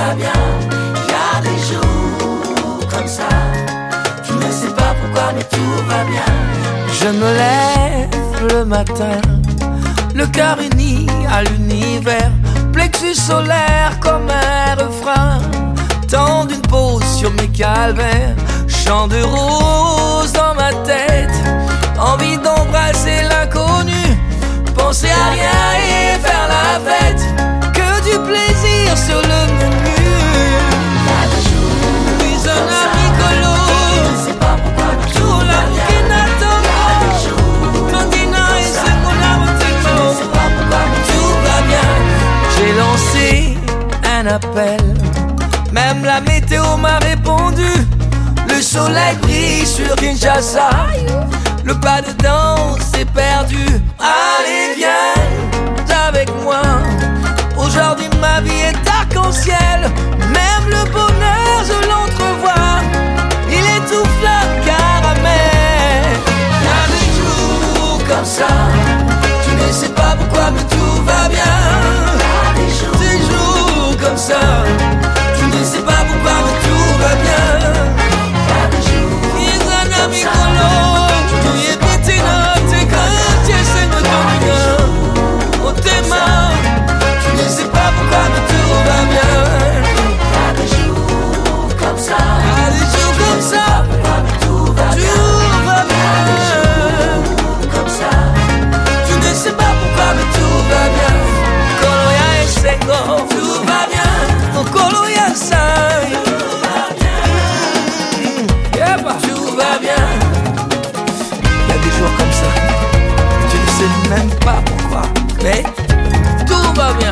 va bien. Y a des jours comme ça. Tu ne sais pas pourquoi mais tout va bien. Je me lève le matin, le cœur uni à l'univers, plexus solaire comme un refrain. Tant d'une pause sur mes calvaires, chant de rose dans ma tête, envie d'embrasser l'inconnu, penser à rien et faire la fête, que du plaisir sur le Même la météo m'a répondu. Le soleil brille sur Kinshasa. Le pas de danse est perdu. Allez, viens avec moi. Aujourd'hui, ma vie est arc-en-ciel. Même le bonheur, je l'entrevois. Il est tout caramel. Il des jours comme ça. ça. Je ne sais pas pourquoi, mais tout va bien. même pas pourquoi, mais tout va bien.